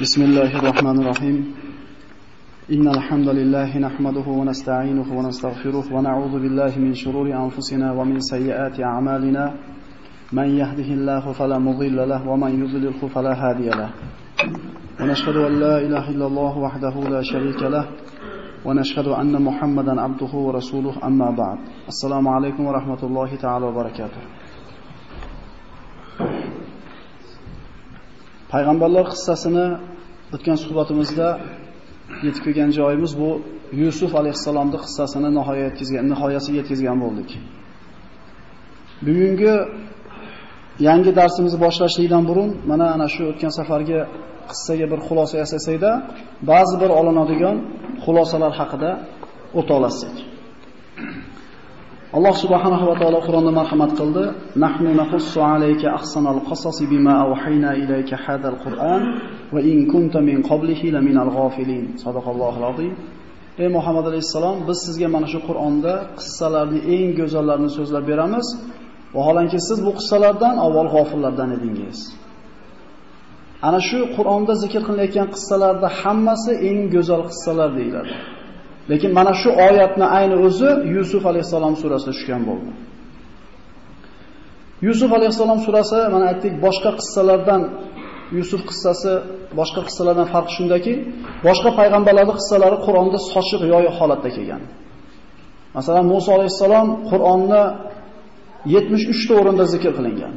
بسم الله الرحمن الرحيم. إن الحمد لله نحمده ونستعينه ونستغفره ونعوذ بالله من شرور أنفسنا ومن سيئات أعمالنا. من يهده الله فلا مضل له ومن يضلله فلا هادي له. ونشهد أن لا إله إلا الله وحده لا شريك له. ونشهد أن محمدا عبده ورسوله أما بعد. السلام عليكم ورحمة الله تعالى وبركاته. Payg'ambarlar qissasini o'tgan suhbatimizda yetib kelgan joyimiz bu Yusuf alayhisalomning qissasini nihoyat yetkazgan nihoyasiga yetkazgan bo'ldik. Bugungi yangi darsimizni boshlashlikdan burun mana ana shu o'tgan safargi qissaga bir xulosa yasasakda, ba'zi bir olinadigan xulosalar haqida o'ta olasak. Alloh subhanahu va taolo Qur'onda marhamat qildi. Nahnu naqussu alayka ahsanal qasasi bima awhayna ilayka hadal Qur'an va in kunta min qablihi laminal ghafilin. Sadaqallohul azim. Ey Muhammad alayhisalom, biz sizga mana shu Qur'onda qissalarni eng go'zallarini so'zlab beramiz. Vaholanki siz bu qissalardan avval g'ofillardan edingiz. Ana shu Qur'onda zikr qilinayotgan qissalarda hammasi eng go'zal qissalar deyiladi. Lekin mana shu oyatni ayni o'zi Yusuf alayhisalom surasida tushgan bo'ldi. Yusuf alayhisalom surasi mana aytdik boshqa qissalardan Yusuf qissasi boshqa qissalardan farqi shundaki, boshqa payg'ambarlarning qissalari Qur'onda sochiq yoyi holatda kelgan. Masalan, Musa alayhisalom Qur'onni 73 ta o'rinda zikr qilingan.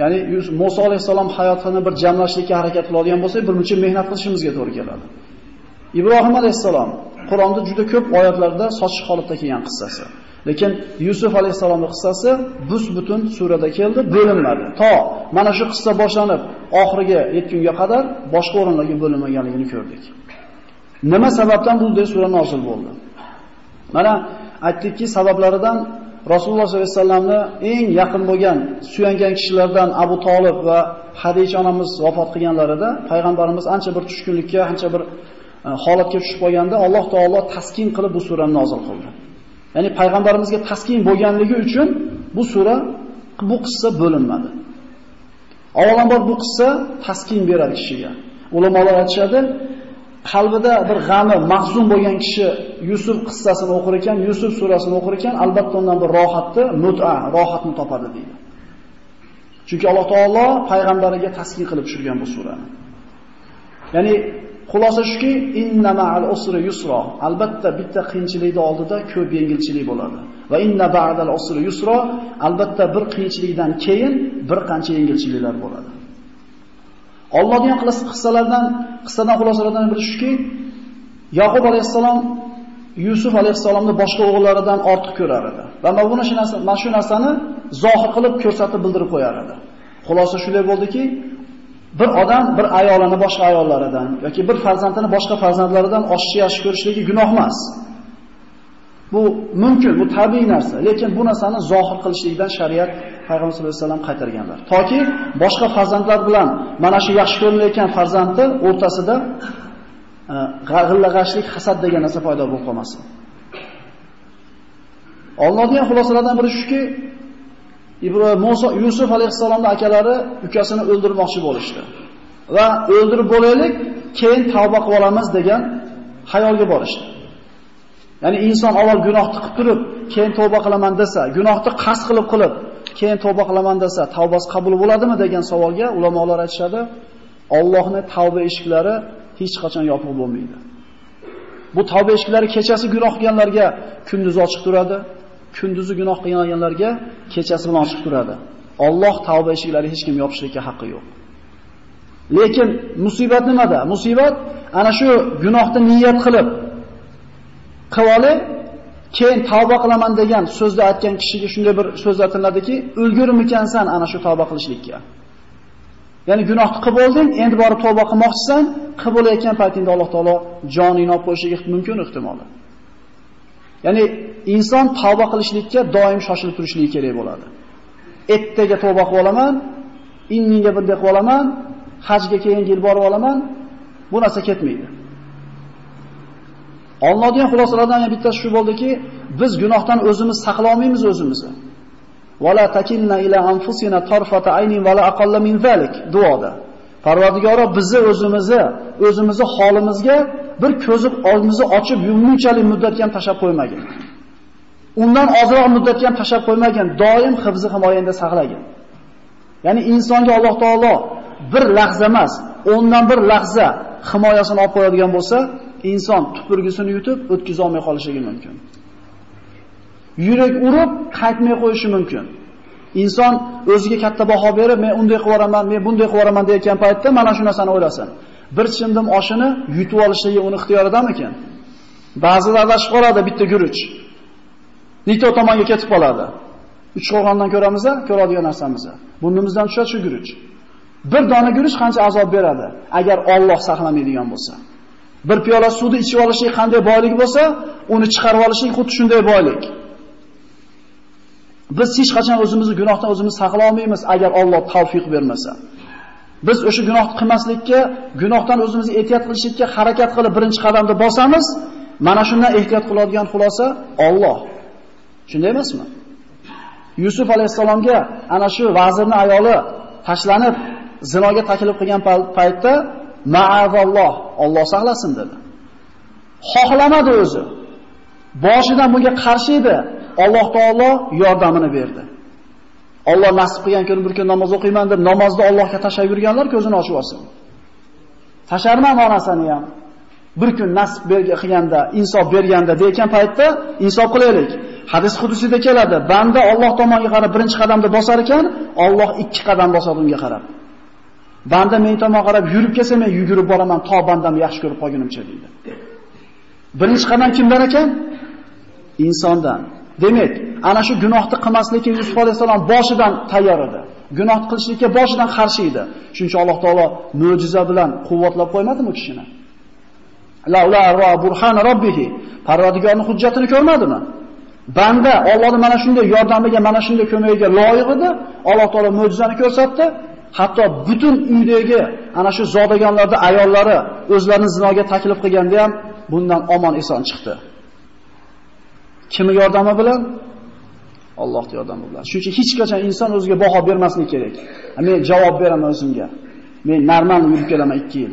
Ya'ni Musa alayhisalom hayotini bir jamlashlikka harakat qiladigan bo'lsak, bir muncha mehnat qilishimizga to'g'ri keladi. Ibrohim alayhisalom Qur'onda juda ko'p oyatlarda sochiq holatda kelgan qissasi. Lekin Yusuf alayhisalomning qissasi bus butun surada keldi, bo'linmadi. To mana shu qissa boshlanib, oxiriga yetgunga qadar boshqa o'rinlarga bo'linmaganligini ko'rdik. Nima sababdan bunday sura nozil bo'ldi? Mana aytdikki, sabablaridan Rasululloh sollallohu alayhi vasallamni eng yaqin bo'lgan, suyangan kishilardan Abu Talib va Hadija onamiz vafot qilganlarida payg'ambarimiz ancha bir tushkunlikka, ancha bir Э, holatga tushib qolganda Alloh taolo taskin qilib bu surani nozil qildi. Ya'ni payg'ambarimizga taskin bo'lganligi uchun bu sura bu qissa bo'linmadi. Avvalambor bu qissa taskin beradi kishiga. Ulamolar aytishadi, qalbida bir g'ami, mahzun bo'lgan kishi Yusuf qissasini o'qir ekan, Yusuf surasini o'qir ekan, albatta undan bir rohatni, mut'a, rohatni topadi deydi. Chunki Alloh taolo payg'ambariga taskin qilib tushirgan bu surani. Ya'ni Xulosa shuki, inna ma'al usri yusra. Albatta bitta qiyinchilikni oldida ko'p yengilchilik bo'ladi. Va inna ba'dal usri yusra. Albatta bir qiyinchilikdan keyin bir qancha yengilchiliklar bo'ladi. Allohning qissalardan, qissadan xulosalardan biri shuki, Yaqub alayhisalom Yusuf alayhisalomni boshqa o'g'illaridan ortiq ko'rar edi. Va mana shu narsa, mana shu narsani zohir qilib ko'rsatib bildirib qo'yar edi. Xulosa shunday bo'ldiki, bir odam bir ayolini boshqa ayollaridan yoki bir farzandini boshqa farzandlaridan oshiqcha yaxshi ko'rishligi gunoh emas. Bu mumkin, bu tabiiy narsa, lekin bu narsani zohir qilishlikdan shariat payg'ambar sollallohu alayhi vasallam qaytarganlar. Toki boshqa farzandlar bilan mana shu yaxshi ko'rilayotgan farzandni o'rtasida e, g'ag'illag'ashlik, hasad degan narsa paydo bo'lib qolmasin. Allohning xulosalaridan biri shuki, Ibrohim Musa Yusuf alayhisalomning akalari ukasini o'ldirmoqchi bo'lishdi. Va o'ldirib bo'laylik, keyin tavba qilib olamiz degan xayolga borishdi. Ya'ni inson avval gunohni qilib turib, keyin tavba qilaman desa, gunohni qas qilib qilib, keyin tavba qilaman desa, tavbasi qabul bo'ladimi degan savolga ulamolar aytishadi, Allohning tavba eshiklari hech qachon yopiq bo'lmaydi. Bu tavba eshiklari kechasi gunoh qilganlarga kunduz ochiq turadi, kunduzi gunoh qilganlarga kechasi bilan ochiq turadi. Alloh tavba eshiklari hech kim yopishlikka haqqi yo'q. Lekin musibat nimada? Musibat ana shu gunohni niyat qilib qilib keyin tavba qilaman degan so'zni aytgan kishiga shunday bir so'z aytiladiki, ulgurmikansan ana shu tavba qilishlikka. Ya'ni gunohni qilib olding, endi borib tavba qilmoqchisan, qilib olayotgan paytingda Alloh taolo joningni olib qo'yishiga mumkin ehtimoli. Ya'ni inson tavba qilishlikka doim shoshilib turishligi kerak bo'ladi. Ertaga tavba qilib olaman, inninga bunday qilib olaman, hajga keyingi yil borib olaman, bu narsa ketmaydi. Allohning xulosalaridan yana bittasi shu bo'ldiki, biz gunohdan o'zimiz saqlay olmaymiz o'zimizni. Wala takilna ila anfusina tarfata aynin wala aqalla min zalik duoda. Parvardigoro bizni o'zimizni, o'zimizni holimizga bir ko'zi oldimizni ochib yumgunchalik muddatga ham tashab qo'ymagan. Undan ozroq muddatga ham tashab qo'ymagan, doim hifzi himoyasida saqlagan. Ya'ni insonga Alloh taolo bir lahza emas, o'ndan bir lahza himoyasini olib qo'yadigan bo'lsa, inson tupurgisini yutib o'tkiza olmay qolishligi mumkin. Yurak urib qaytmay qo'yishi mumkin. Inson o'ziga katta baho berib, men unday yoraman, men bunday qilib yoraman deyotgan paytda mana shu narsani o'ylasin. Bir chimdim oshini yutib olishligi uni ixtiyoridamikan? Ba'zilar adashib qoladi bitta guruch. Nito tomonga ketib qoladi. Uch qo'rg'ondan ko'ramiz, ko'radigan narsamiz. Burnimizdan tushadi shu guruch. Bir dona guruch qancha azob beradi agar Alloh saqlamaydigan bo'lsa. Bir piyola suvni ichib olishlik qanday boylik bo'lsa, uni chiqarib olishlik xuddi shunday boylik. Biz hech qachon o'zimizni gunohdan o'zimiz saqlay olmaymiz agar Alloh tavfiq bermasa. Biz o'sha gunohni qilmaslikka, gunohdan o'zimizni ehtiyot qilishlikka harakat qilib birinchi qadamda bosamiz, mana shundan ehtiyot qiladigan xulosa Alloh. Shunday emasmi? Yusuf alayhisalomga ana shu vazirning ayoli tashlanib zinoga taklif qilgan paytda ma'azalloh, Alloh saqlasin dedi. Xohlamadi o'zi. Boshidan bunga qarshi edi. Alloh taolo yordamini berdi. Alloh nasib qilgan kuni bir kun namoz o'qiyman deb namozda Allohga tashab yurganlar ko'zini ochib olsin. Tasharman onasini ham. Bir kun nasib bergan qilganda, insof berganda degan paytda insof qilaylik. Hadis qudusida keladi. Banda Alloh tomoniga qarab birinchi qadamda bosar ekan, Alloh ikki qadam bosadi unga qarab. Banda men tomonga qarab yurib kelsa, men yugurib boraman, to bandam yaxshi ko'rib qolgunimcha deydi. Birinchi qadam kimdan ekan? Insondan. Demak, ana shu gunohni qilmaslikka Yusuf alayhisalom boshidan tayyor edi. Gunoh qilishlikka boshidan qarshi edi. Shuncha Alloh taolo mo'jiza bilan quvvatlab qo'ymadimi u kishini? La la burhan robbihi. Parvardigorning hujjatini ko'rmadimi? Banda Allohning mana shunday yordamiga, mana shunday ko'magiga loyiq edi. Alloh taolo mo'jizani ko'rsatdi. Hatto butun uydagi ana shu zodagonlarda ayollari o'zlarini zinoga taklif qilganda ham bundan omon eson chiqdi. Kimning yordami bilan? Allohning yordami bilan. Shuning uchun hech qachon inson o'ziga baho bermasligi kerak. Men javob beraman o'zimga. Men normal yurib kelaman 2 yil.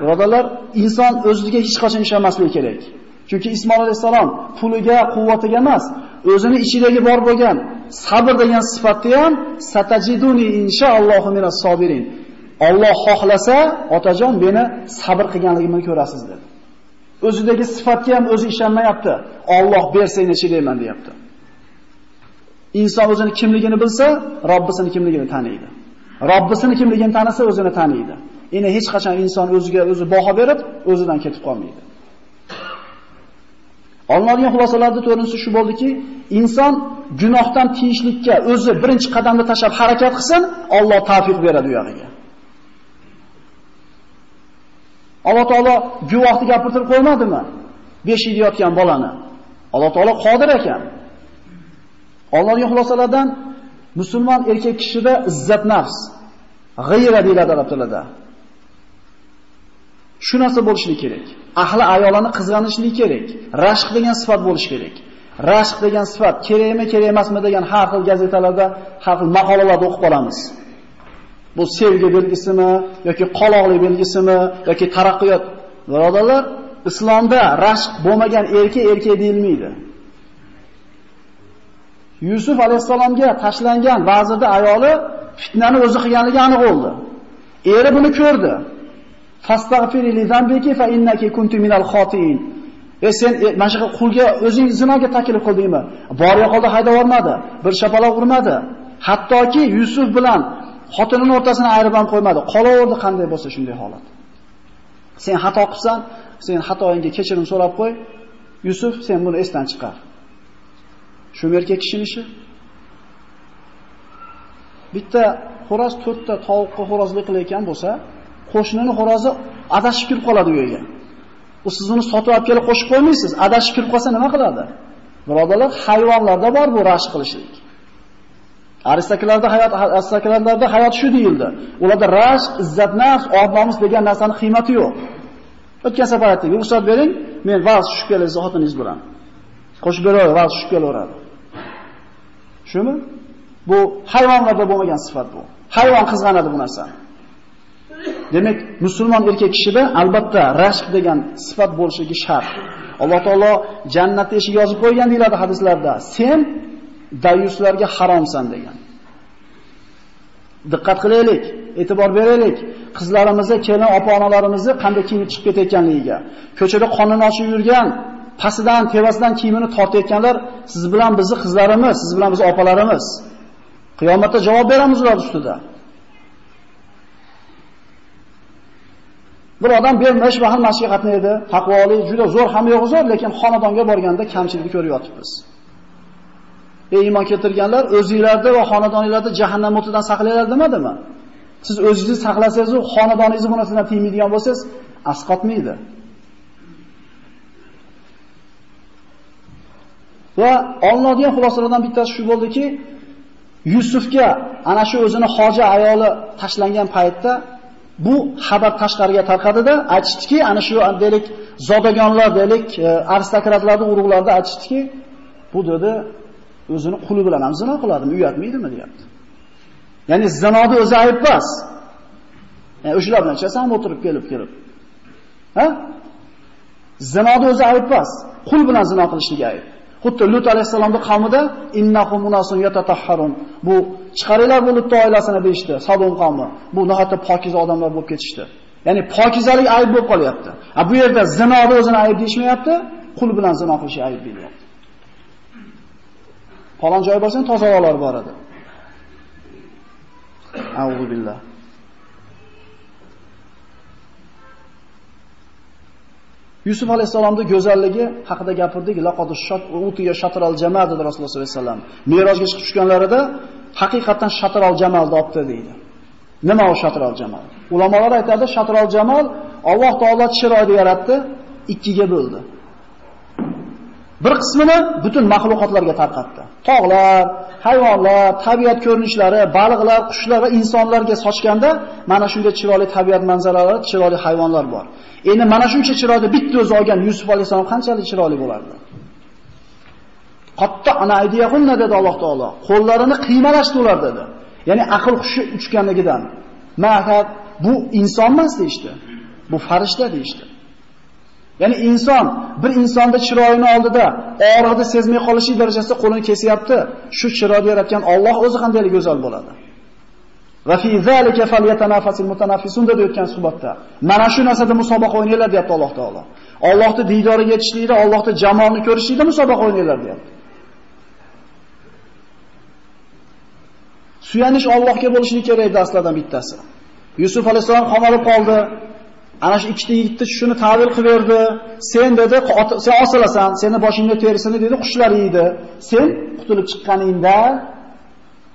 Birodalar, inson o'ziga hech qachon ishonmasligi kerak. Chunki Ismoil alayhisalom puliga, quvvatiga emas, o'zini ichidagi bor bo'lgan sabr degan sifatni ham satajiduni inshaallohu minas sobirin. Alloh xohlasa, otajon meni sabr qilganligimni ko'rasiz dedi. O'zidagi sifatga ham o'zi ishonmayapti. Alloh bersa necha deyman deyapti. Inson o'zini kimligini bilsa, Robbisini kimligini taniydi. Robbisini kimligini tanisa, o'zini taniydi. Endi hech qachon inson o'ziga o'zi baho berib, o'zidan ketib qolmaydi. Olinadigan xulosalarda to'rinchisi shu bo'ldiki, inson gunohdan tiyishlikka o'zi birinchi qadamni tashab harakat qilsin, Alloh tavfiq beradi u yog'iga. Alloh taolo guvohni gapirtirib qo'ymadimi? 5 yil yotgan bolani. Alloh taolo qodir ekan. Allohning xulosalardan musulmon erkak kishida izzat nafs, g'ayra deyiladi arab tilida. Shu narsa bo'lishi kerak. Ahli ayolani qizg'anishligi kerak. Rashq degan sifat bo'lishi kerak. Rashq degan sifat kerakmi, kerak emasmi degan har xil gazetalarda, har xil maqolalarda o'qib qolamiz. Bu sevgi belgisimi yoki qoloqlik belgisimi yoki taraqqiyot. Birodarlar, islomda rashq bo'lmagan erkak erkak deyilmaydi. Yusuf alayhisalomga tashlangan vazirda ayoli fitnani o'zi qilganligi aniq bo'ldi. Eri buni ko'rdi. Fastagfiri li zambiki fa innaki kunti minal khotiin. E sen e, mana shu qulga o'zing zinoga taklif qildingmi? Bor yo'qolda haydab yubormadi, bir shapaloq urmadi. Hattoki Yusuf bilan xotinining o'rtasini ayirib ham qo'ymadi. Qolaverdi qanday bo'lsa shunday holat. Sen xato qilsan, sen xatoingga kechirim so'rab qo'y. Yusuf, sen buni esdan chiqar. Shu erkak kishining ishi. Bitta xo'roz to'rtta tovuqqa xo'rozlik qilayotgan bo'lsa, qo'shnining xo'rozi adashib kirib qoladi u yerga. U siz uni sotib olib kelib qo'shib qo'ymaysiz. Adashib kirib qolsa nima qiladi? Birodalar, hayvonlarda bor bu rashq qilishlik. Aristokratlarda hayot aristokratlarda hayot shu deyildi. Ularda rashq, izzat nafs, ob-nomus degan narsani qiymati yo'q. O'tgan safar aytdik, ruxsat bering, men vaz tushib kelasiz xotiningiz bilan. Qo'shib beraver, vaz tushib kelaveradi. Shumi? Bu hayvonlarda bo'lmagan sifat bu. Hayvon qizg'anadi bu narsani. Demak, musulmon erkak kishida albatta rashq degan sifat bo'lishi shart. Alloh taolo jannat eshik yozib qo'ygan deyiladi hadislarda. Sen dayuslarga haromsan degan. Diqqat qilaylik, e'tibor beraylik. Qizlarimizni, kelin opa-onalarimizni qanday kiyinib chiqib ketayotganligiga. Ko'chada qonun ochib yurgan, pasidan, tevasidan kiyimini tortayotganlar siz bilan bizni qizlarimiz, siz bilan biz opalarimiz. Qiyomatda javob beramiz ular ustida. Bir odam bermish va ham masjidga edi. taqvoli, juda zo'r, ham yo'q zo'r, lekin xonadonga borganda kamchilikni ko'rib yotibmiz. Ey iymon keltirganlar, o'zingizlarda va xonadoningizlarda jahannam o'tidan saqlanglar demadimi? Siz o'zingizni saqlasangiz, xonadoningiz bu narsadan tiymaydigan bo'lsangiz, asqotmaydi. Va olinadigan xulosalardan bittasi shu bo'ldiki, Yusufga ana shu o'zini hoji ayoli tashlangan paytda bu xabar tashqariga tarqadida aytishdiki, ana shu deylik zodagonlar deylik e, aristokratlarning urug'larida aytishdiki, bu dedi o'zini quli bilan ham zino qiladimi, uyatmaydimi deyapti. Ya'ni zinoda o'zi ayb emas. Yani o'shalar bilan chasam o'tirib kelib kelib. Ha? Zinoda o'zi ayb emas. Qul bilan zino qilishligi ayb. Xuddi Lut alayhisalomning qavmida innahum munasun yatatahharun. Bu chiqaringlar bu Lut oilasini deyishdi, Sodom qavmi. Bu nihoyatda pokiza odamlar bo'lib ketishdi. Ya'ni pokizalik ayb bo'lib qolyapti. A bu yerda zinoda o'zini ayb deyishmayapti, qul bilan zino qilish ayb deyilyapti. Falon joy bo'lsa tozaloqlar bor edi. A'udhu billah. Yusuf alayhisolamning go'zalligi haqida gapirdik. Laqad utiya shatral jamal dedi Rasululloh sollallohu alayhi vasallam. Merojga chiqib tushganlarida haqiqatan shatral jamalni olibdi deydi. Nima u shatral jamal? Ulamolar aytadi, shatral jamal Alloh taolo chiroyli yaratdi, ikkiga bo'ldi. Bir qismini butun mahluqotlarga tarqatdi. Tog'lar, hayvonlar, tabiat ko'rinishlari, baliqlar, qushlar va insonlarga sochganda mana shunday chiroyli tabiat manzaralari, chiroyli hayvonlar bor. Endi mana shuncha chiroyli bitta o'zi olgan Yusuf alayhisalom qanchalik chiroyli bo'lardi? Qatta ana aydiyahunna dedi Alloh taolo. Qo'llarini qiymalashdi ular dedi. Ya'ni aql hushi uchganligidan. Mahab bu inson emas deyshti. Bu farishta deyshti. Ya'ni inson bir insonda chiroyini oldida og'riqni sezmay qolishi darajasida qo'lini kesyapti. Shu chiroyni yaratgan Alloh o'zi qanday go'zal bo'ladi. Va fi zalika falyatanafasul mutanafisun deb o'tgan suhbatda. Mana shu narsada musobaqa o'ynanglar deyapti Alloh taolo. Allohni diydoriga yetishlikda, Allohni jamolini ko'rishlikda musobaqa o'ynanglar deyapti. Suyanish Allohga bo'lishi kerak edi bittasi. Yusuf alayhisalom qamalib qoldi. Ana shu ikkita yigitni shuni ta'vil qilib berdi. Sen dedi, sen osilasan, seni boshingga terisini dedi, qushlar yeydi. Sen qutulib chiqqaningda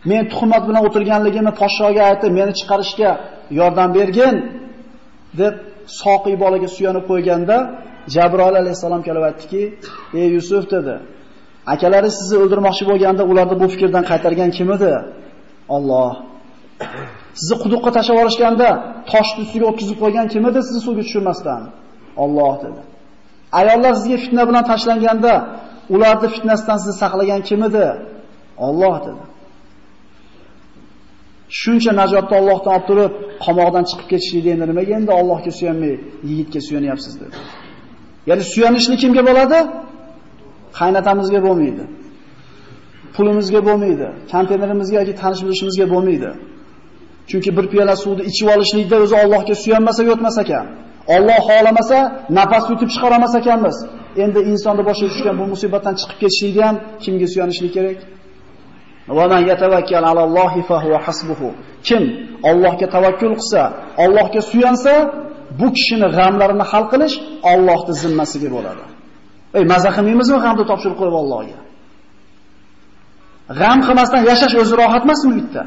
men tuhmat bilan o'tirganligimni podshoga aytib, meni chiqarishga yordam bergin deb soqiy bolaga suyanib qo'yganda Jabroil alayhisalom kelib aytdiki, "Ey Yusuf" dedi. Akalari sizni o'ldirmoqchi bo'lganda ularni bu fikrdan qaytargan kim edi? Alloh. Sizni quduqqa tashlab yuborishganda toshni ustiga o'tkazib qo'ygan kim edi sizni suvga tushirmasdan? Alloh dedi. Ayollar sizga fitna bilan tashlanganda ularni fitnasidan sizni saqlagan kim edi? Alloh dedi. Shuncha najotni Allohdan olib turib, qamoqdan chiqib ketishlik endi nimaga endi Allohga suyanmay yigitga suyanyapsiz dedi. Ya'ni suyanishni kimga bo'ladi? Qaynatamizga bo'lmaydi. Pulimizga bo'lmaydi. Konteynerimizga yoki tanish bilishimizga bo'lmaydi. Chunki bir piyola suvni ichib olishlikda o'zi Allohga suyanmasa yotmas ekan. Alloh xohlamasa nafas yutib chiqara olmas ekanmiz. Endi insonni boshiga tushgan bu musibatdan chiqib ketishlikda ham kimga suyanishlik kerak? Va man yatawakkal alallohi fa huwa hasbuhu. Kim Allohga tavakkul qilsa, Allohga suyansa, bu kishini g'amlarini hal qilish Allohning zimmasiga bo'ladi. Ey, maza qilmaymizmi g'amni topshirib qo'yib Allohga? G'am qilmasdan yashash o'zi rohat emasmi bitta?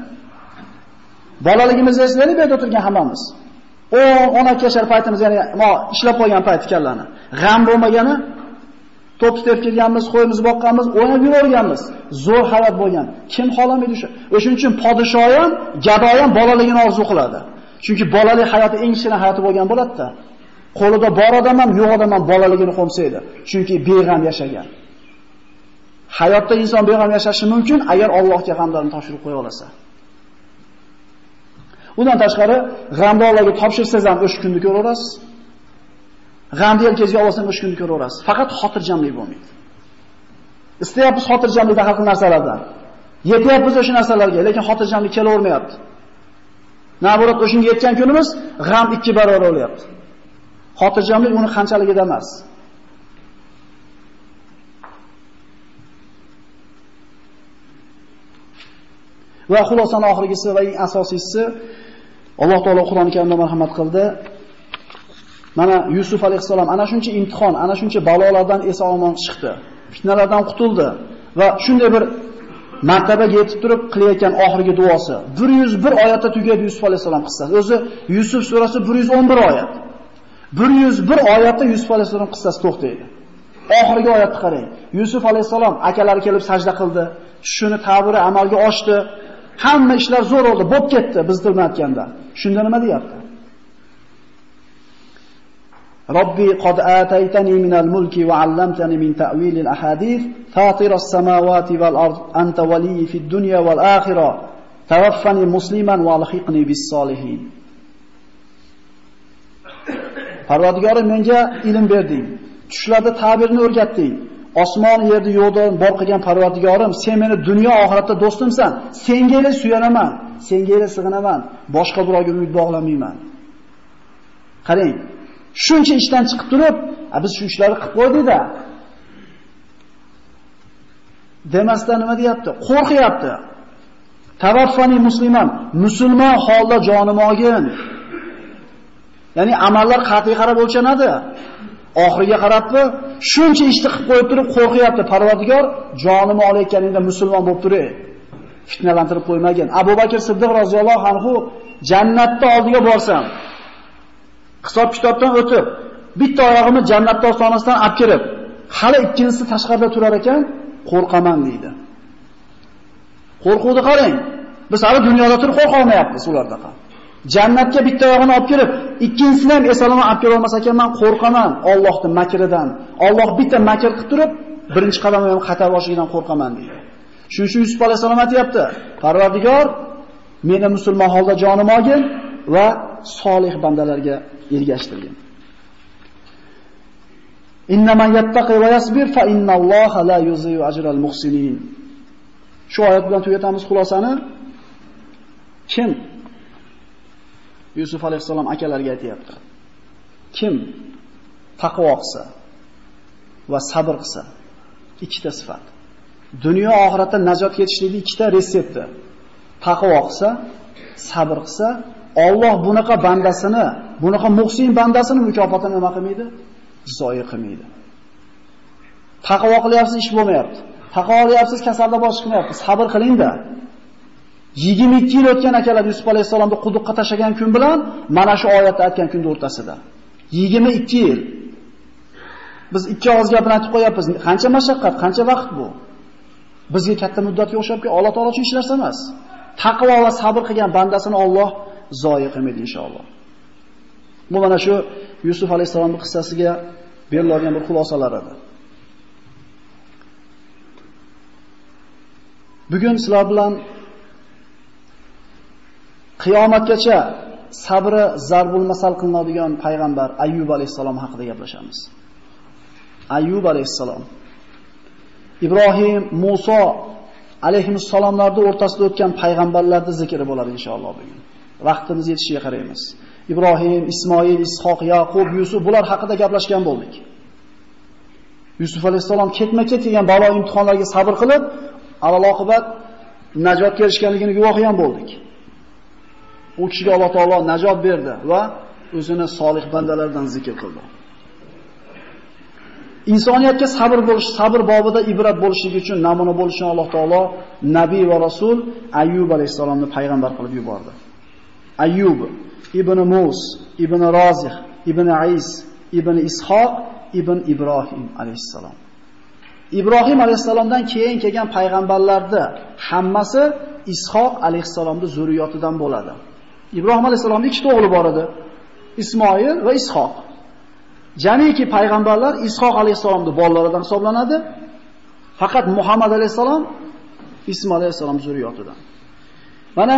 Bolaligimizda eslaylik, bu yerda o'tirgan hammamiz. 10-12 yashar paytimiz, ya'ni mo ishlab qolgan payt ekanlarni. G'am bo'lmagani to'p tutib kelganmiz, qo'yimiz boqqanmiz, o'ynab yuborganmiz. Zo'r hayot bo'lgan. Kim xolamaydi shu? O'shuning uchun podshoh ham, gado ham bolaligini orzu qiladi. Chunki bolalik hayoti eng shirin hayoti bo'lgan bo'ladi-da. Qo'lida bor odam ham, yo'q odam ham bolaligini qo'msaydi. Chunki beg'am yashagan. Hayotda inson beg'am yashashi mumkin agar Allohga g'amlarini topshirib qo'ya olsa. Undan tashqari, g'amni Allohga topshirsangiz ham o'sha kunni ko'raverasiz. G'amni yelkangizga olsangiz o'sha kunni ko'raverasiz. Faqat xotirjamlik bo'lmaydi. Istayapmiz xotirjamlikda har xil narsalardan. Yetyapmiz o'sha narsalarga, lekin xotirjamlik kelavermayapti. Navorat o'shunga yetgan kunimiz g'am ikki barobar bo'lyapti. Xotirjamlik uni qanchaligida emas. Va xulosaning oxirgisi va eng asosiysi Alloh taolo Qur'oni Karimda marhamat qildi. Mana Yusuf alayhisalom ana shuncha imtihon, ana shuncha balolardan eson-omon chiqdi. Fitnalardan qutuldi va shunday bir martabaga yetib turib qilayotgan oxirgi duosi 101 oyatda tugaydi Yusuf alayhisalom qissasi. O'zi Yusuf surasi 111 oyat. 101 oyatda Yusuf alayhisalom qissasi to'xtaydi. Oxirgi oyatni qarang. Yusuf alayhisalom akalari kelib sajda qildi. Shuni ta'biri amalga oshdi. Hamma ishlar zo'r bo'ldi, bo'p ketdi biz aytganda. Shunda nima deyapti? Robbi qad ataytani minal mulki va 'allamtani min ta'wilil ahadith fatiras samawati val ard anta waliyyi fid dunya val akhirah tawaffani musliman va alhiqni bis solihin. Parvardigorim menga ilm berding. Tushlarda ta'birni o'rgatding. Osmon yerni yo'qdan bor qilgan Parvardigorim, sen meni dunyo oxiratda do'stimsan. Senga ila suyanaman, senga ila sig'inaman. Boshqa birovga umid bog'lamayman. Qarang, shuncha ishdan chiqib turib, biz shu ishlarni qilib qo'ydik-da. Demasdan nima deyapti? Qo'rqyapti. Tavaffani musliman, musulmon holda jonim olgin. Ya'ni amallar qat'iy qarab o'lchanadi. Oxiriga qarabmi? Shuncha ishni qilib qo'yib turib qo'rqyapti. Parvardigor jonimni olayotganingda musulmon bo'lib turay. Fitnalantirib qo'ymagin. Abu Bakr Siddiq roziyallohu anhu jannatda oldiga borsam, hisob kitobdan o'tib, bitta oyog'imni jannat ostonasidan olib kirib, hali ikkinchisi tashqarida turar ekan, qo'rqaman deydi. Qo'rquvni qarang. Biz hali dunyoda turib qo'rqa olmayapmiz ulardaqa. Jannatga bitta oyog'ini olib kirib, ikkinchisini ham esalomon olib kela olmas ekanman, qo'rqaman Allohning makridan. Alloh bitta makr qilib turib, birinchi qadamni ham xato boshidan qo'rqaman deydi. Shuning uchun Yusuf alayhisalom aytayapti: Parvardigor, meni musulmon holda jonim olgin va solih bandalarga ergashtirgin. Innaman yattaqi va yasbir fa innalloha la yuziyu ajral muhsinin. Shu oyat bilan tugatamiz xulosani. Kim Yusuf alayhissalom akalariga aytayapti. Kim taqvo qilsa va sabr qilsa, ikkita sifat. Dunyo oxiratda najot yetishlikning ikkita retsepti. Taqvo qilsa, sabr qilsa, Alloh bunaqa bandasini, bunaqa muhsin bandasini mukofotini nima qilmaydi? Zoyi qilmaydi. Taqvo qilyapsiz, ish bo'lmayapti. Taqvo qilyapsiz, kasalda bosh chiqmayapti. Sabr qiling-da. 22 yil o'tgan akalar Yusuf alayhisolamni quduqqa tashlagan kun bilan mana shu oyatda aytgan kunning o'rtasida. 22 yil. Biz ikki og'iz gapni aytib qo'yapmiz. Qancha mashaqqat, qancha vaqt bu? Bizga katta muddatga o'xshabki, Alloh taolo uchun ish narsa emas. Taqvo va sabr qilgan bandasini Alloh zoyi qilmaydi inshaalloh. Bu mana shu Yusuf alayhisolamning qissasiga berilgan bir xulosalar edi. Bugun sizlar bilan qiyomatgacha sabri zarbul masal qilinadigan payg'ambar Ayyub alayhisalom haqida gaplashamiz. Ayyub alayhisalom Ibrohim, Musa alayhissalomlarning o'rtasida o'tgan payg'ambarlarni zikri bo'ladi inshaalloh bugun. Vaqtimiz yetishiga qaraymiz. Ibrohim, Ismoil, Ishoq, Yaqub, Yusuf bular haqida gaplashgan bo'ldik. Yusuf alayhissalom ketma-ket kelgan balo imtihonlarga sabr qilib, avval oqibat najot kelishganligini guvohi ham bo'ldik. U kishiga Alloh taolo najot berdi va o'zini solih bandalardan zikr qildi. Insoniyatga sabr bo'lish, sabr bobida ibrat bo'lishligi uchun namuna bo'lish uchun Alloh taolo nabiy va rasul Ayyub alayhisalomni payg'ambar qilib yubordi. Ayyub ibn Mus, ibn Rozih, ibn Ais, ibn Ishoq, ibn Ibrohim alayhisalom. Ibrohim alayhisalomdan keyin kelgan payg'ambarlarda hammasi Ishoq alayhisalomning zurriyotidan bo'ladi. Ibrohim alayhisalomning ikkita o'g'li bor edi. Ismoil va Ishoq. Jamiki payg'ambarlar Ishoq alayhisalomning bolalaridan hisoblanadi. Faqat Muhammad alayhisalom Ismoil alayhisalom zurriyotidan. Mana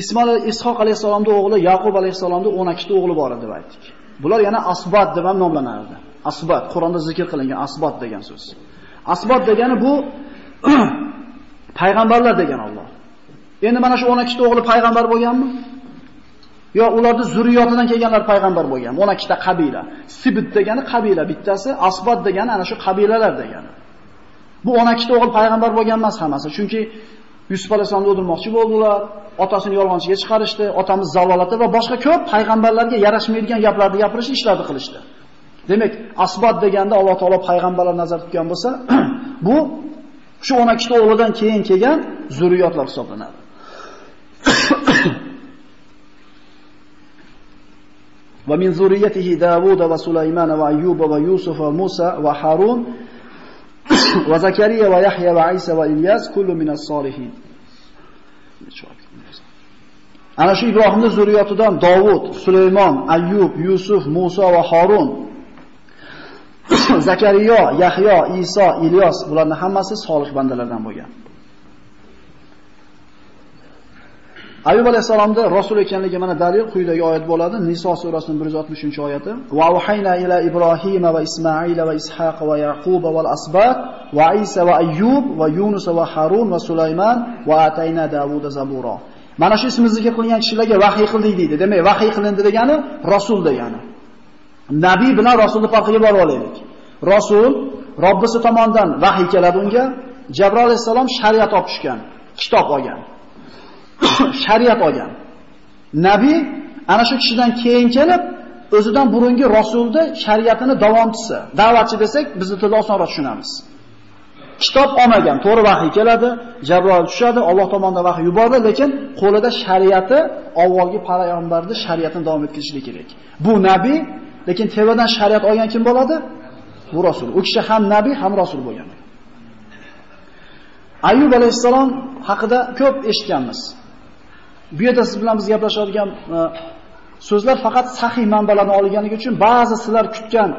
Ismoil Ishoq alayhisalomning o'g'li Yaqub alayhisalomning 12 ta o'g'li bor edi deb aytdik. Bular yana asbat deb ham nomlanardi. Asbat Qur'onda zikr qilingan asbat degan so'z. Asbat degani bu payg'ambarlar degan Alloh. Endi mana shu 12 ta o'g'li payg'ambar bo'lganmi? Yo ularni zurriyotidan kelganlar payg'ambar bo'lgan. 12 ta qabila. Sibit degani qabila bittasi, Asbat degani ana shu qabilalar degani. Bu 12 ta o'g'il payg'ambar bo'lgan emas hammasi, chunki Yusuf alayhisolamni o'ldirmoqchi bo'ldilar, otasini yolg'onchiga chiqarishdi, otamiz zalolatda va boshqa ko'p payg'ambarlarga yarashmaydigan gaplarni gapirishdi, ishlarni qilishdi. Demak, asbat deganda Alloh taolo payg'ambarlar nazarda tutgan bo'lsa, bu shu 12 ta o'g'lidan keyin kelgan zurriyotlar hisoblanadi. Va min zurriyatihi Davud va Sulaymon va Ayyub va Yusuf va Musa va Harun va Zakariya va Yahya va Isa va Ilyas kullu minas solihin. Ana shu Ibrohimning zurriyotidan Davud, Sulaymon, Ayyub, Yusuf, Musa va Harun Zakariya, Yahyo, Isa, Ilyos bularning hammasi solih bandalardan bo'lgan. Ayub alayhisalomda rasul ekanligi mana dalil quyidagi oyat bo'ladi. Niso surasining 160-oyati. Va wahayna ila Ibrohim va Ismoil va Ishaq va Yaqub va al-asbat va Isa va Ayyub va Yunus va Harun va Sulaymon va atayna Davuda zabura. Mana shu ismi zikr qilingan kishilarga vahiy qildik deydi. Demak, vahiy qilindi degani rasul degani. Nabiy bilan rasulni farqiga borib olaylik. Rasul Robbisi tomonidan vahiy keladi unga. Jabroil alayhisalom shariat olib tushgan, kitob olgan. shariat olgan. Nabiy ana shu kishidan keyin kelib, o'zidan burungi rasulni shariatini davomchisi, da'vatchi desak, bizni tilda osonroq tushunamiz. Kitob olmagan, to'g'ri vahiy keladi, Jabroil tushadi, Alloh tomonidan vahiy yuboriladi, lekin qo'lida shariati avvalgi payg'ambarning shariatini davom ettirishlik kerak. Bu nabiy, lekin tevadan shariat olgan kim bo'ladi? Bu rasul. U kishi ham nabiy, ham rasul bo'lgan. Ayyub alayhissalom haqida ko'p eshitganmiz. Bu yerda siz bilan biz gaplashadigan e, so'zlar faqat sahih manbalardan olinganligi uchun ba'zi sizlar kutgan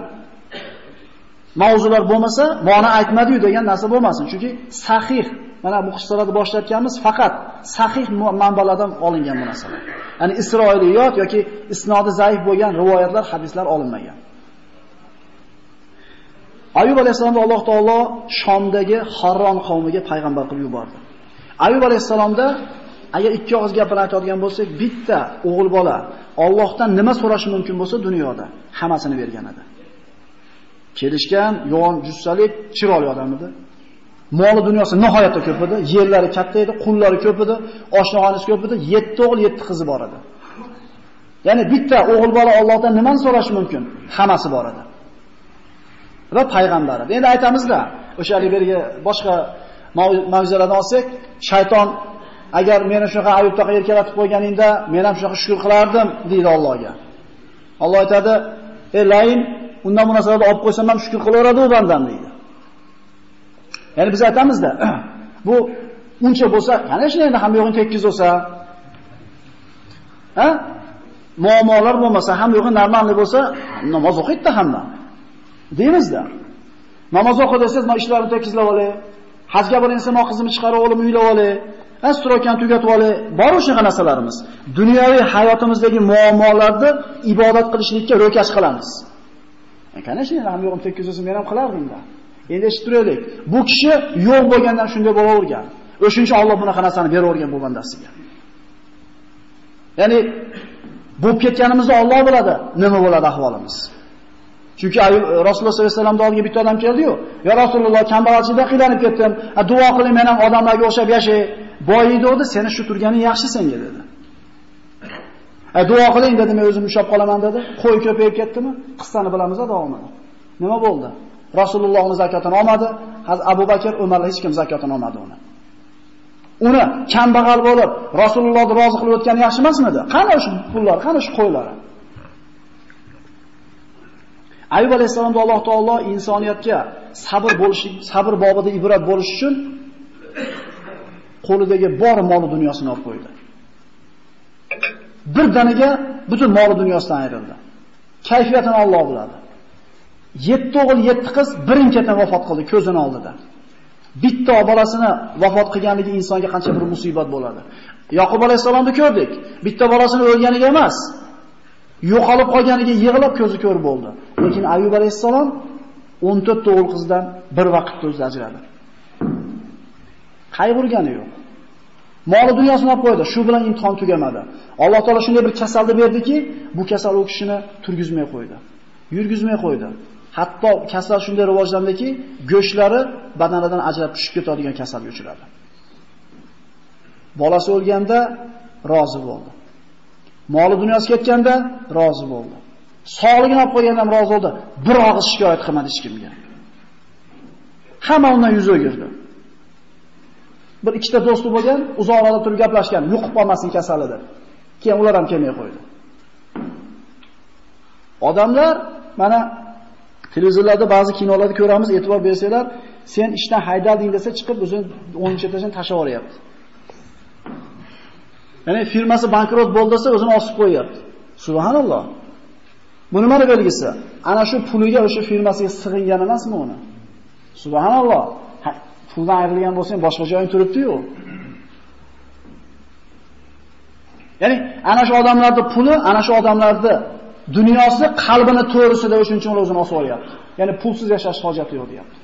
mavzular bo'lmasa, ma'no aytmadi-yu degan narsa bo'lmasin. Chunki sahih mana bu qissalarni boshlatganmiz faqat sahih manbalardan olingan bu narsalar. Ya'ni Isroiliyot yoki isnodi zaif bo'lgan rivoyatlar, hadislar olinmagan. Ayub alayhisolamni Alloh taolo Shomdagi Harron qavmiga payg'ambar qilib yubordi. Ayub alayhisalomda agar ikki og'iz gap bilan aytadigan bo'lsak, bitta o'g'il bola Allohdan nima so'rashi mumkin bo'lsa dunyoda hammasini bergan edi. Kelishgan, yo'g'on jussalik, chiroyli odam edi. Moli dunyosi nihoyatda ko'p edi, yerlari katta edi, qullari ko'p edi, oshnaxonasi ko'p edi, 7 o'g'il, 7 qizi bor edi. Ya'ni bitta o'g'il bola Allohdan nimani so'rashi mumkin? Hammasi bor edi. Va payg'ambar edi. Endi aytamizda, o'sha yerga boshqa mavzularni olsak, shayton agar meni shunaqa Ayubtaqa erkalatib qo'yganingda, men ham shunaqa shukr qilardim, deydi Allohga. Alloh aytadi: "Ey layn, undan munosabat olib qo'ysam ham shukr qilaveradi u bandam" deydi. Ya'ni biz aytamizda, bu uncha bo'lsa, qani shunday ham yo'g'in tekkiz bo'lsa, ha? Muammolar bo'lmasa, ham yo'g'i normalniy bo'lsa, namoz o'qiydi hamma. Deymizda. Namoz o'qi desangiz, "Men ishlarni tekizlab olay." Hajga borinsa, mo'qizimni qizimni chiqarib o'g'limni uylab olay." Astrokan tugatib olay, bor o'shaqa narsalarimiz. Dunyoviy hayotimizdagi muammolarni ibodat qilishlikka ro'kash qilamiz. E, Qani shuni ham yo'g'im tekkizsa men ham qilardim-da. Endi eshitib turaylik. Bu kishi yo'q bo'lgandan shunday bo'lavergan. O'shuncha Alloh bunaqa narsani beravergan bu bandasiga. Ya'ni bo'lib ketganimizni Alloh biladi, nima bo'ladi ahvolimiz. Chunki Rasululloh sollallohu alayhi vasallamning oldiga bitta odam keldi-yu, "Ya Rasululloh, kambag'alchilikdan qiynalib ketdim. Duo qiling, men ham odamlarga o'xshab yashay." boyiydi o'di, seni shu turganing yaxshi senga dedi. "A duo qiling dedi, men o'zim ushab qolaman dedi. Qo'y ko'payib ketdimi? Qissani bilamiz davomini. Nima bo'ldi? Rasulullohning zakotini olmadi, Haz Abu Bakr, Umar hech kim zakotini olmadi uni. Uni kambag'al bo'lib, Rasulullohni rozi qilib o'tgani yaxshi emasmidi? Qani shu pullar, qani shu qo'ylar? Ayub alayhisolamda Alloh taolo insoniyatga sabr bo'lish, sabr bobida ibrat bo'lish uchun qo'lidagi bor mol dunyosini olib qo'ydi. Bir daniga butun mol dunyosidan ayrildi. Kayfiyatini Alloh biladi. 7 o'g'il, 7 qiz birin-ketin vafot qildi ko'zini oldida. Bitta bolasini vafot qilganligi insonga qancha bir musibat bo'ladi. Yaqub alayhisalomni ko'rdik. Bitta bolasini o'lganiga emas, yo'qolib qolganiga yig'ilib ko'zi ko'r bo'ldi. Lekin Ayyub alayhisalom 14 ta o'g'il qizdan bir vaqtda o'zi ajradi. Qayg'urgani yo'q. Moli dunyosini olib qo'ydi. Shu bilan imtihon tugamadi. Alloh taolo shunday bir kasalni berdiki, bu kasal u kishini turgizmay qo'ydi. Yurgizmay qo'ydi. Hatto kasal shunday rivojlandiki, go'shtlari badanidan ajrab tushib ketadigan kasalga uchradi. Bolasi o'lganda rozi bo'ldi. Moli dunyosi ketganda rozi bo'ldi. Sog'ligini olib qo'ygandan ham rozi bo'ldi. Bir og'iz shikoyat qilmadi hech kimga. Hamma undan yuz o'girdi. Bir ikkita do'sti bo'lgan, uzoqlarda turib gaplashgan, yuqib qolmasin kasali deb. Keyin ular ham kelmay qo'ydi. Odamlar mana televizorlarda ba'zi kinolarda ko'ramiz, e'tibor bersanglar, sen ishdan haydalding desa chiqib o'zini 10 etajdan tashlab yuboryapti. Ya'ni firmasi bankrot bo'ldi desa o'zini osib qo'yapti. Subhanalloh. Bu nima belgisi? Ana shu puliga o'sha firmasiga sig'ingan emasmi uni? Subhanalloh. Puldan ayrilgan bo'lsa boshqa joying turibdi-yu. Ya'ni ana shu odamlarning puli, ana shu odamlarning dunyosi qalbini to'risida o'shuning uchun o'zini osib olyapti. Ya'ni pulsiz yashash hojati yo'q deyapti.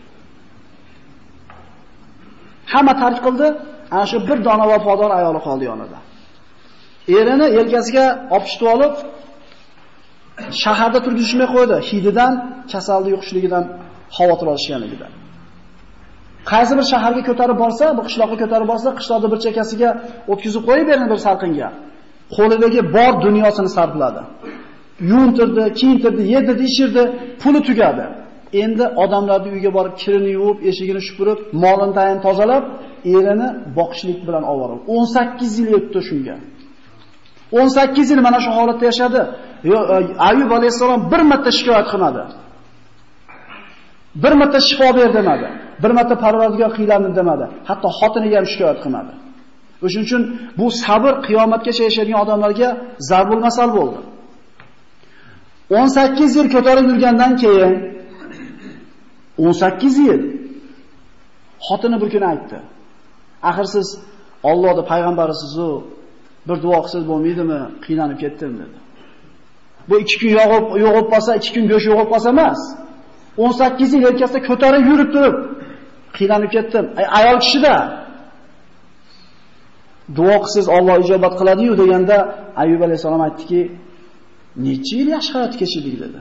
Hamma tark qildi, ana shu bir dona vafodor ayoli qoldi yonida. Erini yelkasiga opishib olib, shaharda turgizishmay qo'ydi. Hididan, kasallik yuqishligidan xavotir olishganligidan. Qaysi bir shaharga ko'tarib borsa, bu qishloqqa ko'tarib borsa, qishloqda bir chekasiga o'tkazib qo'yib berdi bir sarqinga. Qo'lidagi bor dunyosini sarfladi. yuvintirdi kiyintirdi, yedirdi, ichirdi puli tugadi. Endi odamlarni uyiga borib kirini yuvib, eshigini shupurib, molini tayin tozalab, erini boqishlik bilan ovora. 18 yil o'tdi shunga. 18 yil mana shu holatda yashadi. E, Ayub alayhisalom bir marta shikoyat qilmadi. Bir marta shifo ber demadi. Bir marta Parvardigor qiylandim demadi. Hatto xotiniga ham shikoyat qilmadi. O'shuning uchun bu sabr qiyomatgacha yashaydigan odamlarga zarbul masal bo'ldi. 18 yil ko'tarib yurgandan keyin 18 yil xotini bir kuni aytdi. Axir siz Allohning payg'ambarisiz-ku, bir duo qilsangiz bo'lmaydimi? Qiynalib ketdim dedi. Bu 2 kun yog'ib, yo'g'ib qolsa, 2 kun go'sht yo'g'ib qolsa emas. 18 yil yelkasida ko'tarib yurib turib qiynalib ketdim. Ay, ayol kishida duo qilsangiz Alloh ijobat qiladi-yu deganda Ayyub alayhisalom aytdiki, "Necha yil yaxshi hayot kechirdik" dedi.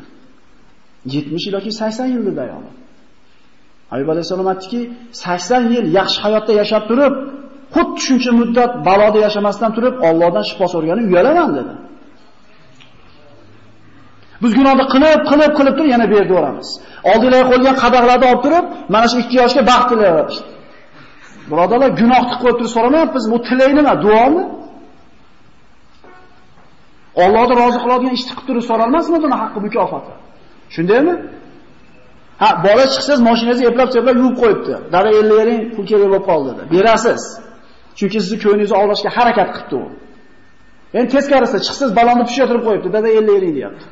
70 yoki 80 yil dedi ayol. Ayyub alayhisalom aytdiki, 80 yil yaxshi hayotda yashab turib, xuddi shuncha muddat baloda yashamasdan turib Allohdan shifo so'rgani uyalaman dedi. Biz gunohni qilib, qilib, qilib turib yana berdi o'ramiz. Oldinglarga qo'ygan qadaqlarni olib turib, mana shu 2 yoshga baxt tilayapmiz. Birodalar, gunohni qo'yib turib so'ramayapmiz. Bu tilak nima? Duomi? Allohni rozi qiladigan ishni qilib turib so'ralmasmi buni haqqi mukofoti? Shundaymi? Ha, bola chiqsangiz mashinangizni eplab-cheplab yuvib qo'yibdi. Dada 50 bering, pul kerak bo'lib qoldi dedi. Berasiz. Chunki sizni ko'ningizni ovlashga harakat qilibdi u. Endi teskarisi chiqsiz balonni pishirib qo'yibdi. Dada 50 bering deyapti.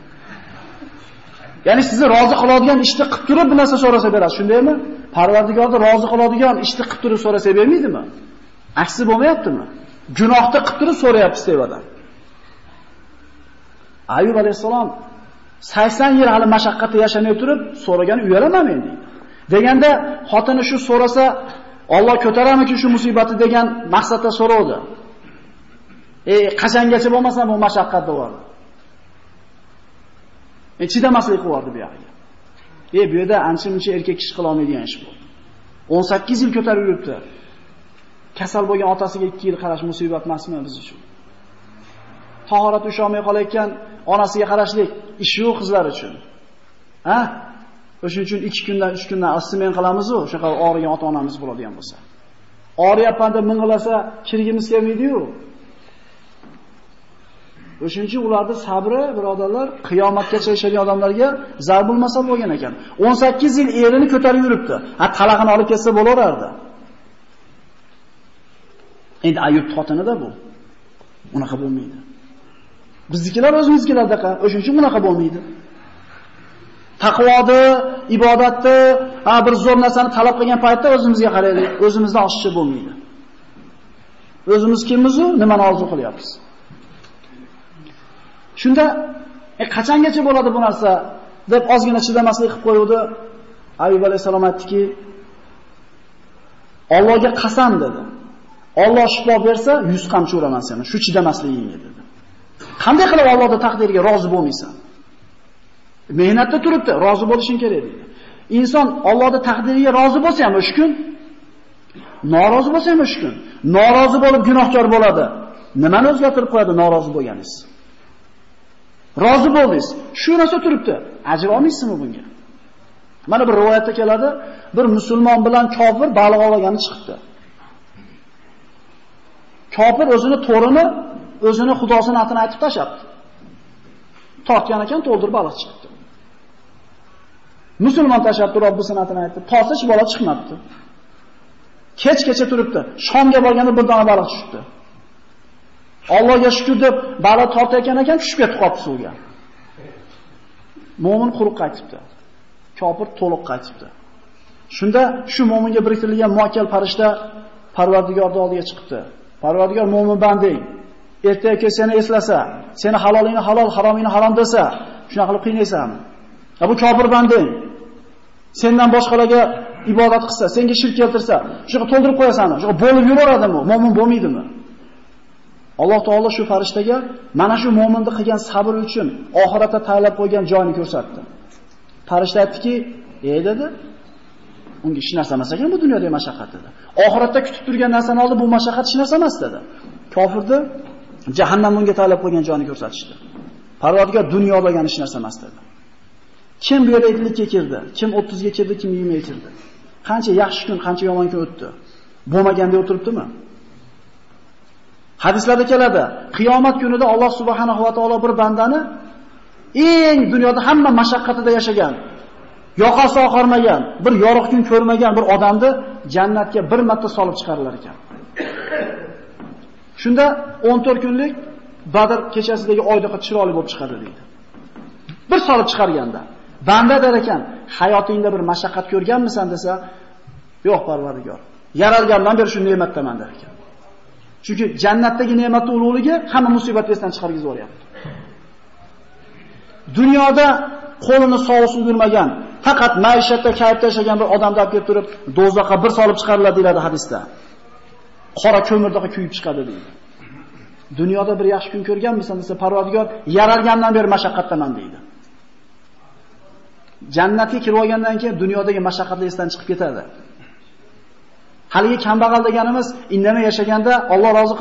Ya'ni sizni rozi qiladigan ishni qilib turib bir narsa so'rasa berasiz, shundaymi? Parvardigorni rozi qiladigan ishni qilib turib so'rasa bermaydimi? Aksi bo'lmayaptimi? Gunohni qilib turib so'rayapsiz tevadan. Ayub alayhisalom 80 yil hali mashaqqatda yashamay turib so'ragan uyalaman men deydi. Deganda xotini shu so'rasa Alloh ko'taramikin shu musibatni degan maqsadda so'rovdi. Ey, qachongacha bo'lmasa bu mashaqqat bo'ladi. E chidamaslik qilardi bu yerga. E bu yerda ancha-muncha erkak kishi qila olmaydigan ish bu. 18 yil ko'tarib yuribdi. Kasal bo'lgan otasiga 2 yil qarash musibat emasmi biz uchun? Tahorat usholmay qolayotgan onasiga qarashlik ish yo'q qizlar uchun. Ha? O'shuning uchun 2 kundan 3 kundan asmen qilamiz-ku, o'shaqa og'rigan ota-onamiz bo'ladigan bo'lsa. Og'riyapman deb ming'ilasa, kirgimiz kelmaydi-yu. O'shuning ularning sabri, birodarlar, qiyomatgacha yashaydigan odamlarga zarbul masal bo'lgan ekan. 18 yil erini ko'tarib yuribdi. Ha, talaqini olib ketsa bo'laverardi. Endi Ayub xotinida bu. Unaqa bo'lmaydi. Biznikilar o'zimizkilardaqa, o'shuning uchun bunaqa bo'lmaydi. Taqvodi, ibodatni, ha bir zo'r narsani talab qilgan paytda o'zimizga qaraylik, o'zimizdan oshiqcha bo'lmaydi. O'zimiz kimmiz u, nimani orzu qilyapmiz? Shunda e, qachongacha bo'ladi bu narsa deb ozgina chidamaslik qilib qo'yuvdi. Ayub alayhisalom aytdiki, Allohga qasam dedi. Alloh shifo bersa, 100 qamchi uraman seni, shu chidamasligingga dedi. Qanday qilib Allohning taqdiriga rozi bo'lmaysan? Mehnatda turibdi, rozi bo'lishing kerak dedi. Inson Allohning taqdiriga rozi bo'lsa ham o'sha kun, norozi bo'lsa ham o'sha kun, norozi bo'lib gunohkor bo'ladi. Nimani o'zgartirib qo'yadi norozi bo'lganingiz? Rozi bo'ldingiz. Shu narsa turibdi. Ajr olmaysizmi bunga? Mana bir rivoyatda keladi, bir musulmon bilan kofir baliq olgani chiqibdi. Kofir o'zini to'rini, o'zini xudosini atini aytib tashabdi. Tortgan ekan, to'ldirib baliq chiqibdi. Musulmon tashabdi Robbisini sanatini aytdi. Tortish bola chiqmabdi. Kechgacha turibdi. Shomga borganda bir dona baliq tushibdi. Allohga shukr deb baliq tortayotgan ekan, tushib ketib qolibdi suvga. Mo'min quruq qaytibdi. Kofir to'liq qaytibdi. Shunda shu mo'minga biriktirilgan muakkal farishta Parvardigorning oldiga chiqibdi. Parvardigor mo'min banding. Ertaga kel seni eslasa, seni halolingni halol, haromingni harom desa, shunaqa qilib qiynaysanmi? Bu kofir banding. Sendan boshqalarga ibodat qilsa, senga shirk keltirsa, shunaqa to'ldirib qo'yasan, Shunaqa bo'lib yuraveradimi? Mo'min bo'lmaydimi? Alloh taolo shu farishtaga mana shu mo'minni qilgan sabr uchun oxiratda ta'lab qo'ygan joyini ko'rsatdi. Farishta aytdiki, "Ey" dedi, unga hech narsa emas ekan bu dunyoda mashaqqat dedi. Oxiratda kutib turgan narsani oldi bu mashaqqat hech narsa emas dedi. Kofirni jahannam unga talab qo'ygan joyini ko'rsatishdi. Parvardigor dunyo bo'lgan hech narsa emas dedi. Kim bu yerga ellikka kirdi, kim 30 ga kirdi, kim 20 ga kirdi. Qancha yaxshi kun, qancha yomon kun o'tdi. Bo'lmaganda o'tiribdimi? Hadislarda keladi, qiyomat kunida Alloh subhanahu va taolo bir bandani eng dunyoda hamma mashaqqatida yashagan, yoqasi oqarmagan, bir yorug' kun ko'rmagan bir odamni jannatga bir marta solib chiqarilar ekan. Shunda 14 kunlik Badr kechasidagi oydaqa chiroyli bo'lib chiqadi deydi. Bir solib chiqarganda, banda der ekan, hayotingda bir mashaqqat ko'rganmisan desa, yo'q Parvardigor. Yaralgandan beri shu ne'matdaman der ekan. Chunki jannatdagi ne'matning ulug'ligi hamma musibatni esdan chiqargizib yuboryapti. Dunyoda qo'lini sovuq yurmagan, faqat maishatda kayfda yashagan bir odamni olib kelib turib, do'zaxga bir solib chiqariladi deyiladi hadisda. Qora ko'mirdagi kuyib chiqadi deydi. Dunyoda bir yaxshi kun ko'rganmisan desa, Parvardigor yaralgandan beri mashaqqatdaman deydi. Jannatga kirib olgandan keyin dunyodagi mashaqqatlar esdan chiqib ketadi. Haligi kambag'al deganimiz indamay yashaganda Alloh rozi